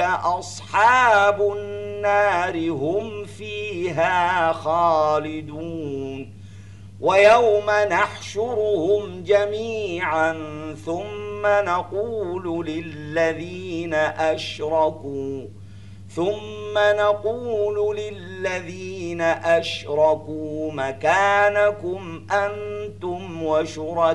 أصحاب النار هم فيها خالدون. ويوم نحشرهم جميعا ثم نقول للذين أشركوا ثم نقول للذين أشركوا مكانكم أنتم وشركاؤكم.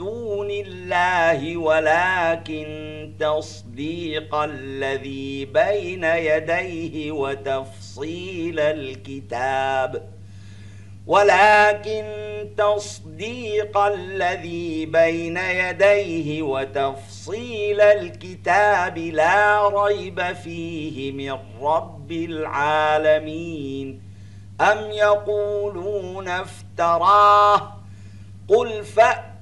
دون الله ولكن تصديق الذي بين يديه وتفصيل الكتاب. ولكن تصديق الذي بين يديه وتفصيل الكتاب لا ريب فيه من رب العالمين. أم يقولون افتراه؟ قل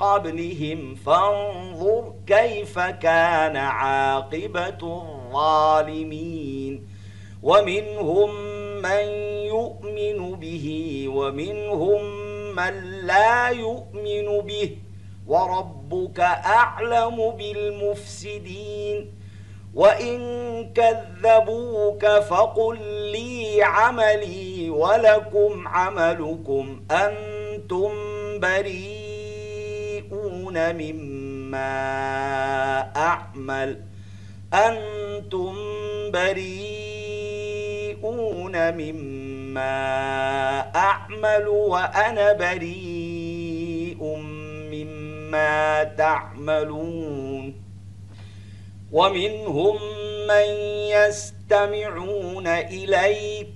قبلهم فانظر كيف كان عاقبة الظالمين. ومنهم من يؤمن به ومنهم من لا يؤمن به. وربك أعلم بالمفسدين. وإن كذبوك فقل لي عملي ولكم عملكم أنتم بريئون مما أعمل أنتم بريئون مما أعمل وأنا بريء مما تعملون ومنهم من يستمعون إليك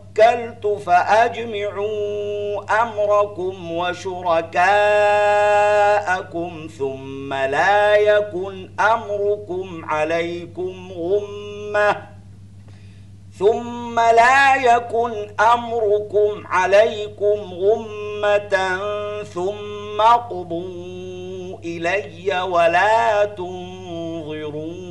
فأجمعوا أمركم وشركاءكم ثم لا يكن أمركم عليكم غمّة. ثم لا يكن أمركم عليكم غمة. ثم قضوا إلي ولا تنظرون.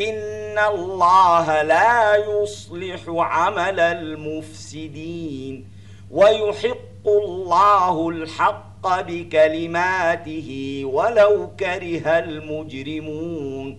إن الله لا يصلح عمل المفسدين ويحق الله الحق بكلماته ولو كره المجرمون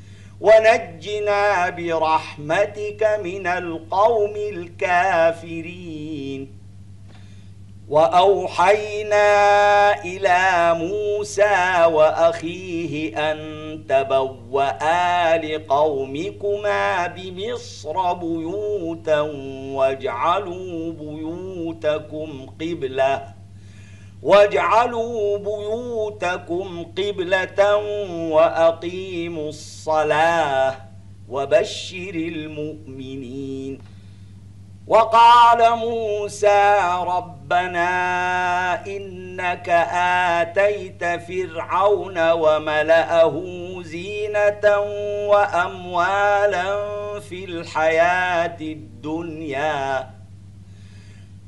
ونجنا برحمتك من القوم الكافرين. وأوحينا إلى موسى وأخيه أن تبوأ لقومكما بمصر بيوتا واجعلوا بيوتكم قبلة. واجعلوا بيوتكم قبلة وأقيموا الصلاة وبشر المؤمنين. وقال موسى ربنا إنك آتيت فرعون وملأه زينة وأموالا في الحياة الدنيا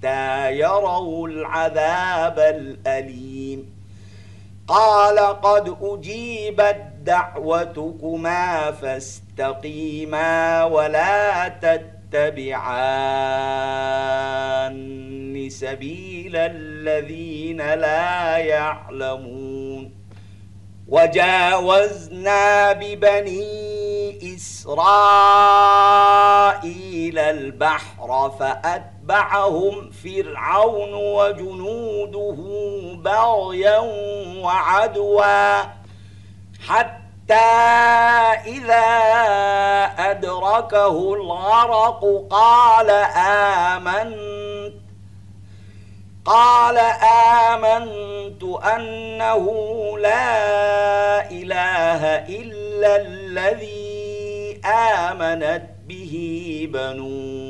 حتى يروا العذاب الأليم. قال قد أجيبت دعوتكما فاستقيما ولا تتبعان سبيل الذين لا يعلمون. وجاوزنا ببني إسرائيل البحر فأتى فأتبعهم فرعون وجنوده بغيا وعدوا حتى إذا أدركه الغرق قال آمنت قال آمنت أنه لا إله إلا الذي آمنت به بنون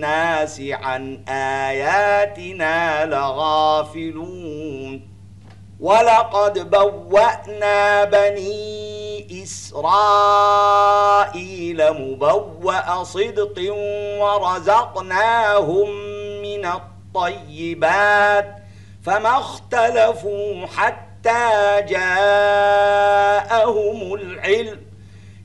الناس عن آياتنا لغافلون. ولقد بوأنا بني إسرائيل مبوأ صدق ورزقناهم من الطيبات فما اختلفوا حتى جاءهم العلم.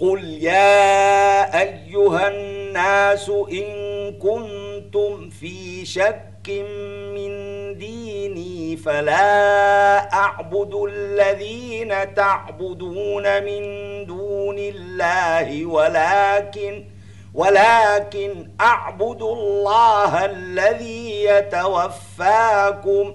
قل يا أيها الناس إن كنتم في شك من ديني فلا أعبد الذين تعبدون من دون الله ولكن ولكن أعبد الله الذي يتوفاكم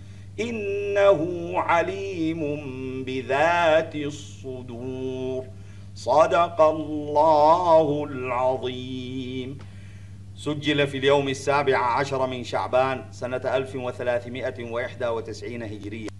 إنه عليم بذات الصدور. صدق الله العظيم. سجل في اليوم السابع عشر من شعبان سنة 1391 هجرية.